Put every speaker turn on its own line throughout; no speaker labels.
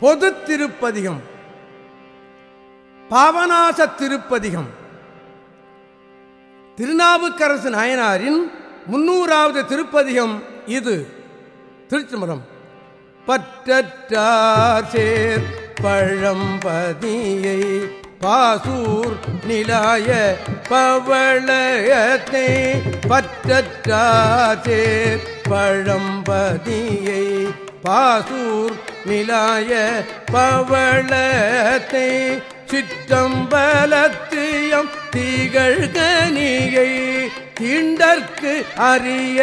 பொது திருப்பதிகம் பாவநாச திருப்பதிகம். திருநாவுக்கரசு நாயனாரின் முன்னூறாவது திருப்பதிகம் இது. திருச்சிமரம் பற்றற்றார் சேர் பழம்பதியை பாசூர் நிலாய பவளயத்தை. பற்றற்றார் சேர் பழம்பதியை பாசூர் நிலாய பவளத்தை சிற்றம்பலத்தியம் திகழ்கனியை தீண்டற்கு அறிய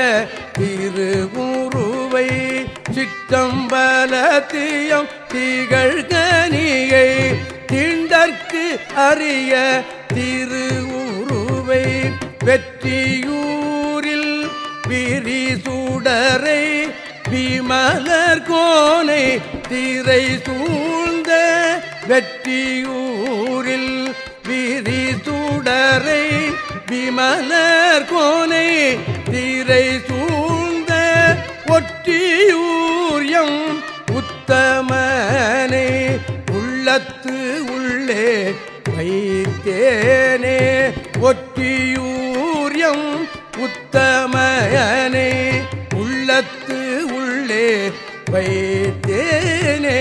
திருவுருவை சிற்றம்பலத்தியம் திகழ்கனியை தீண்டற்கு அறிய திருவுருவை வெற்றியூரில் விரி சுடரை விமலர் கோனை தீரை சூழ்ந்த வெற்றியூரில் விரி சுடரை விமலர் கோனை தீரை சூழ்ந்த ஒற்றியூரியம் உத்தமனை உள்ளத்து உள்ளே வைத்தேனே. வைத்தேனே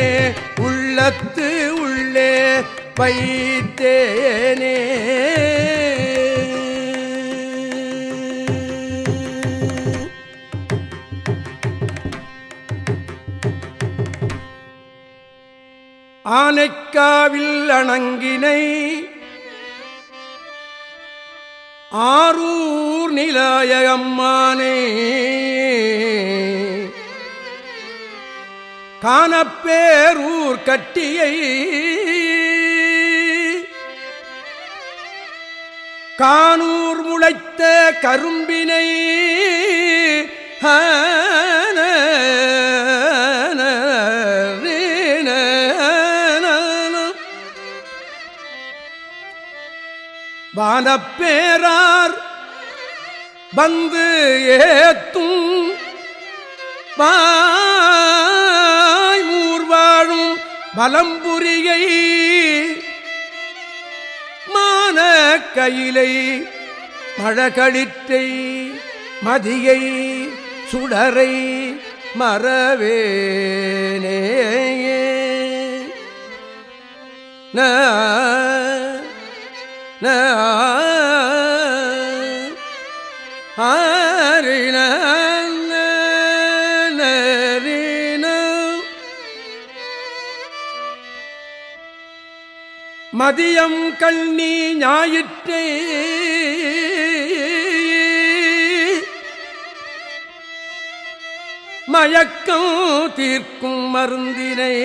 உள்ளத்து உள்ளே வைத்தேனே. ஆனைக்காவில் அணங்கினை ஆரூர் நிலாய அம்மானே காணப்பேரூர் கட்டியை கானூர் முளைத்த கரும்பினை வானப்பேரார் வந்து ஏத்தும் பா பலம்புரியை மான கையிலை மழகளிற்றை மதியை சுடரை மறவேனே. ந மதியம் கண்ணி ஞாயிற்றே. மயக்கம் தீர்க்கும் மருந்தினை.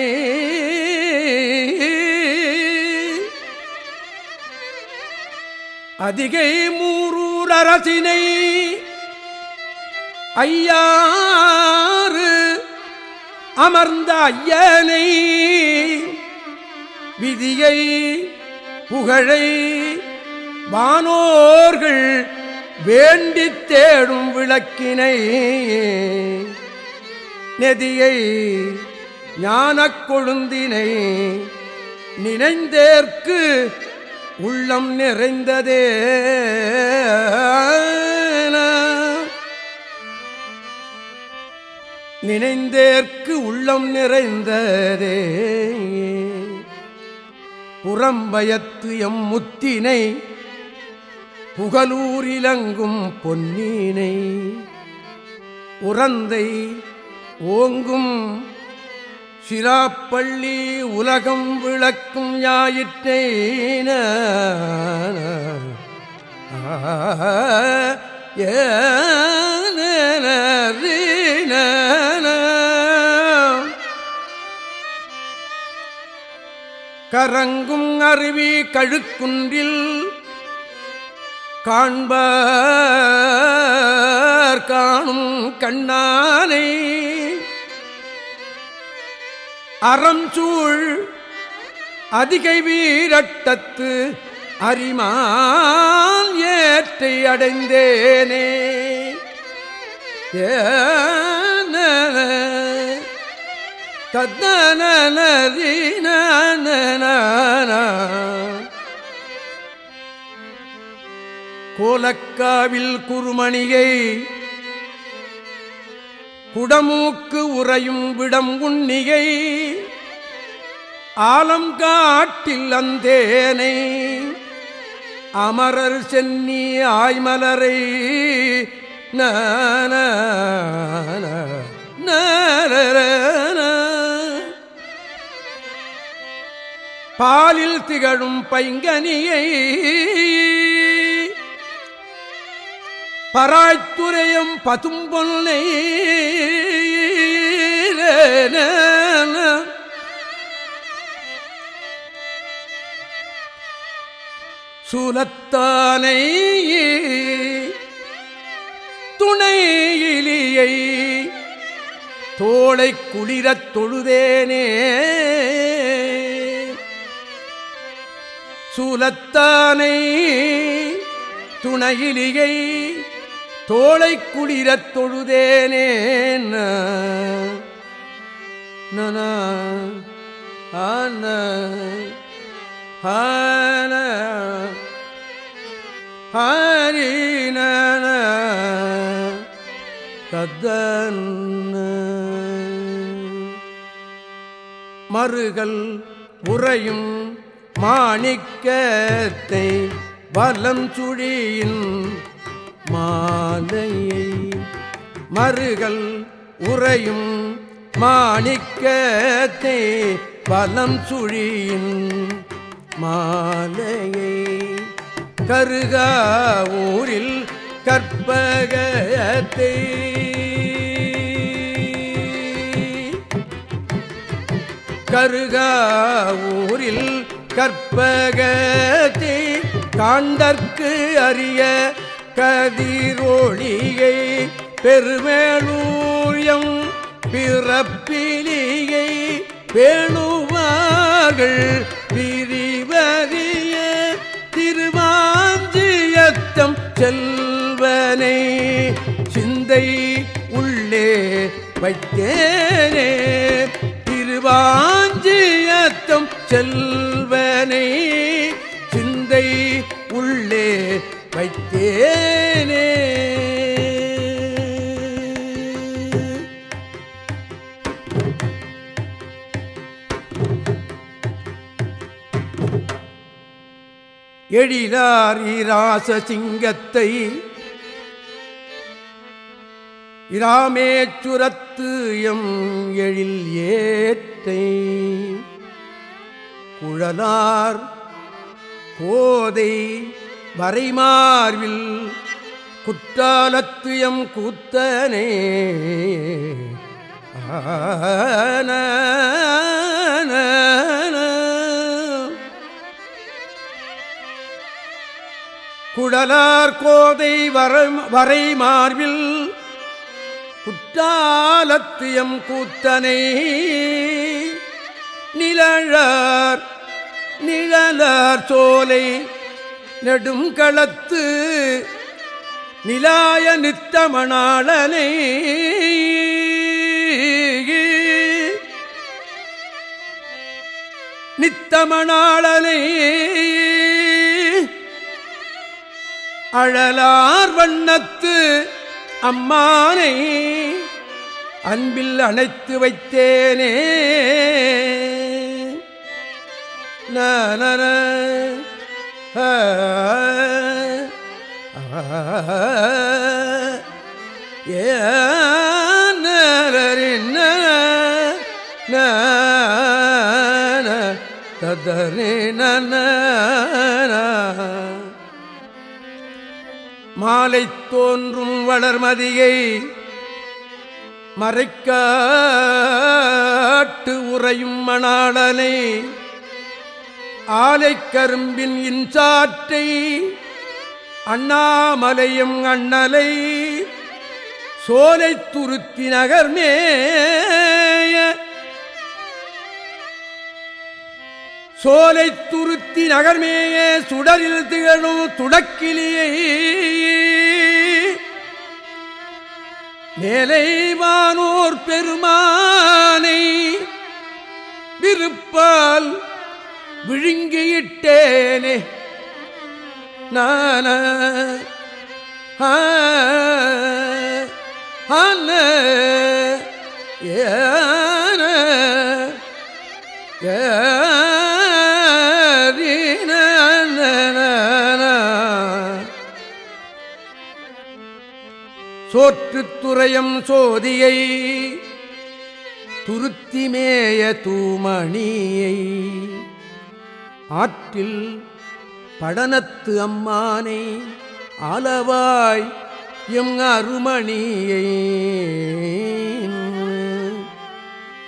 அதிகை மூரூர் அரசினை ஐயாறு அமர்ந்த ஐயனை. விதியை புகழை வானோர்கள் வேண்டித் தேடும் விளக்கினை நெதியை ஞானக் கொழுந்தினை நினைந்தேற்கு உள்ளம் நிறைந்ததே. நினைந்தேற்கு உள்ளம் நிறைந்ததே. புறம்பயத்து எம் முத்தினை புகலூரிலங்கும் பொன்னீனை. உறந்தை ஓங்கும் சிராப்பள்ளி உலகம் விளக்கும் ஞாயிற்றேன. கரங்கும் அருவி கழுக்குன்றில் காண்பார் காணும் கண்ணானை. அறஞ்சூழ் அதிகை வீரட்டத்து அரிமான் ஏற்றை அடைந்தேனே. ஏன தத்தனதீன கோலக்காவில் குறுமணியை குடமூக்கு உறையும் விடம் உண்ணியை ஆலங்காட்டில் அந்தேனை அமரர் சென்னி ஆய்மலரை நன பாலில் திகழும் பைங்கனியை பராய்த்துறையும் பதும்பொல்லை சூலத்தானை துணை இலியை தோளை குளிரத் தொழுதேனே. சூலத்தானை துணையிலியை தோளை குளிரத் தொழுதேனே நன ஆன ஹான ஹரின கதன். மறுகள் உறையும் மாணிக்கத்தை வலம் சுழியின் மாலையை மறுகள் உறையும் மாணிக்கத்தை பலம் சுழியின் மாலையை கருகா ஊரில் கற்பகத்தை கருகா ஊரில் கற்பகத்தை காண்டற்கு அறிய கதிரொளியை பெருமேலூயம் பிறப்பிலியை பேணுவார்கள் பிரிவறிய திருவாஞ்சியத்தம் செல்வனை. சிந்தை உள்ளே வைத்தேனே. திருவாஞ்சியத்தம் செல்வனை சிந்தை உள்ளே வைத்தேனே. எழிலார் இராச சிங்கத்தை இராமேச்சுரத்து எம் எழில் ஏத்தை குழலார் கோதை வரைமார்வில் குற்றாலத்துயம் கூத்தனே. ஆன குடலார் கோதை வரை மார்பில் குற்றாலத்தியம் கூத்தனை. நிழழார் நிழலார் சோலை நெடும் களத்து நிலாய நித்தமணாளனை நித்தமணாளனை அழலார் வண்ணத்து அம்மானை அன்பில் அணைத்து வைத்தேனே. மாலை தோன்றும் வளர்மதியை மறைக்காட்டு உறையும் மணாளனை ஆலை கரும்பின் இன்சாற்றை அண்ணாமலையும் அண்ணலை சோலை துருத்தி நகர்மேய. சோலை துருத்தி நகர்மேய சுடரில் திகழும் துடக்கிலியை மேலைவானோர் பெருமானை விருப்பால் விழுங்கியிட்டேனே. நான? ஏன? சோற்றுத்துறையம் சோதியை துருத்திமேய தூமணியை. ஆற்றில் படனத்து அம்மானை அளவாய் எம் அருமணியை.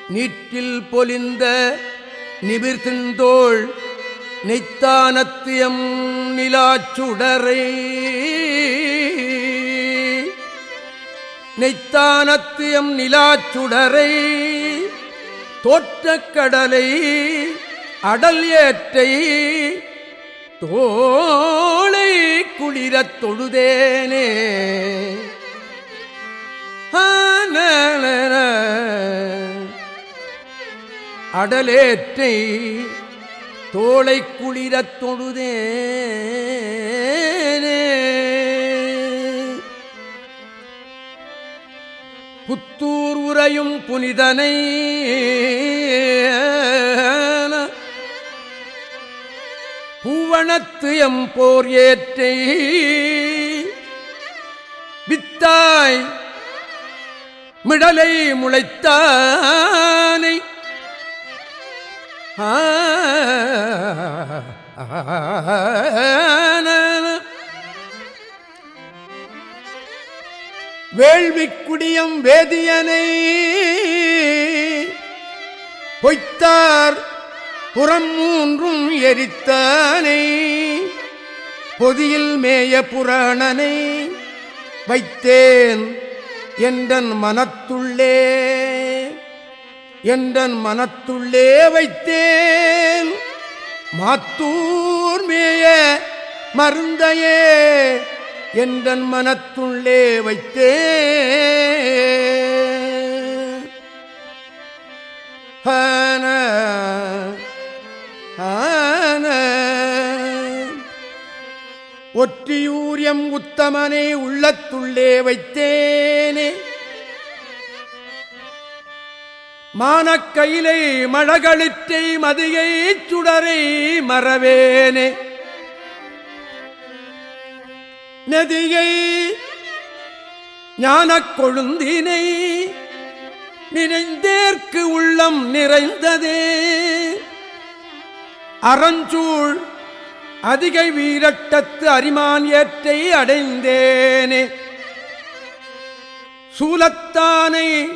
நீட்டில் பொலிந்த நிபிர்த்திந்தோள் நெய்த்தானத்தியம் நிலாச்சுடரை நெய்த்தானத்தியம் நிலாச்சுடரை தோற்றக் கடலை அடல் ஏற்றை தோளை குளிரத் தொழுதேனே. அடலேற்றை தோளை குளிரத் தொழுதேனே. புத்தூர் உரையும் புனிதனை பூவணத்து எம் போர் ஏற்றை. வித்தாய் மிடலை முளைத்தானை. வேள்விக்குடியம் வேதியனை பொய்த்தார் புறம் மூன்றும் எரித்தானை. பொதியில் மேய புராணனை வைத்தேன் என்றன் மனத்துள்ளே. என்றன் மனத்துள்ளே வைத்தேன். மாத்தூர் மேய மருந்தையே என்றன் மனத்துள்ளே வைத்தே ஹன ஒற்றியூரியம் உத்தமனை உள்ளத்துள்ளே வைத்தேனே. மானக்கையிலை மழகளிற்றை மதியை சுடரை மறவேனே. நதியை ஞானக் கொழுந்தினை நினைந்தேற்கு உள்ளம் நிறைந்ததே. அறஞ்சூழ் அதிகை வீரட்டத்து அரிமான் ஏற்றை அடைந்தேனே. சூலத்தானை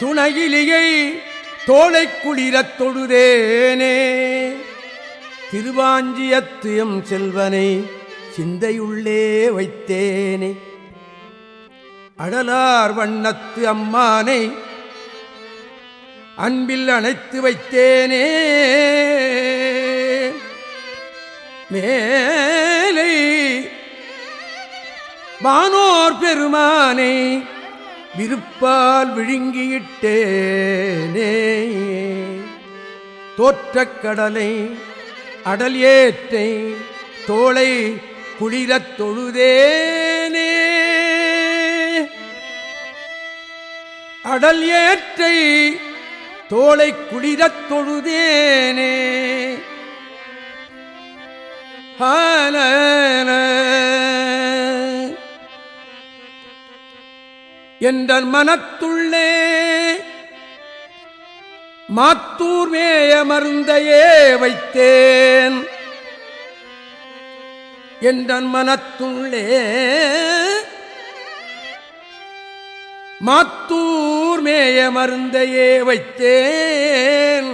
துணையிலியை தோளை குளிரத் தொழுதேனே. திருவாஞ்சியத்து எம் செல்வனை சிந்தையுள்ளே வைத்தேனே. அடலார் வண்ணத்து அம்மானை அன்பில் அணைத்து வைத்தேனே. மேலை வானோர் பெருமானை விருப்பால் விழுங்கியிட்டேனே. தோற்றக் கடலை அடல் ஏற்றை தோளை குளிரத் தொழுதேனே. அடல் ஏற்றை தோளை குளிரத் தொழுதேனே. என்ற மனத்துள்ளே மாத்தூர் மேயமருந்தையே வைத்தேன். என்ற மனத்துள்ளே மாத்தூர் மேயமருந்தையே வைத்தேன்.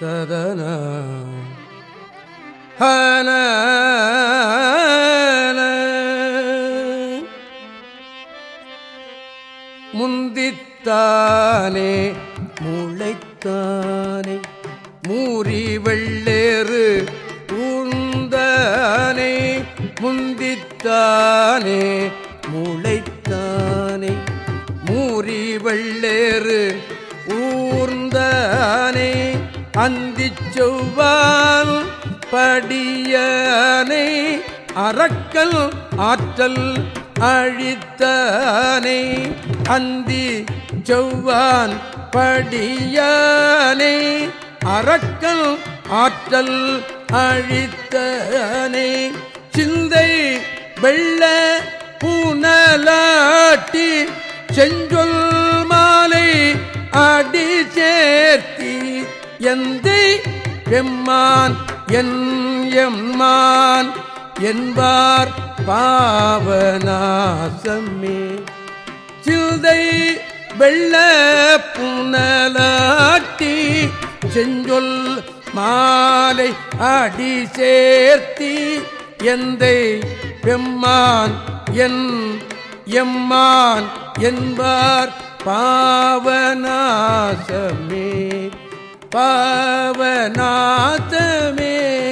ததன ஹன முந்தித்தானே முளைத்தானே மூறி வெள்ளேறு உந்தானே முந்தித்தானே முளைத்தான். பொறி வெள்ளேறு ஊர்ந்தானே அந்தி செவ்வால் படியனை அறக்கல் ஆற்றல் அழித்தானே அந்தி செவ்வான் படியானே அறக்கல் ஆற்றல் அழித்தனே சிந்தை வெள்ள பூனலாட்டி செஞ்சொல் மாலை அடி சேர்த்தி எந்த பெம்மான் எம்மான் என்பார் பாவநாசமே. சிந்தை வெள்ள புனலாட்டி செஞ்சொல் மாலை அடி சேர்த்தி எந்தை பெம்மான் என் எம்மான் என்பார் பாவநாசமே பாவநாசமே.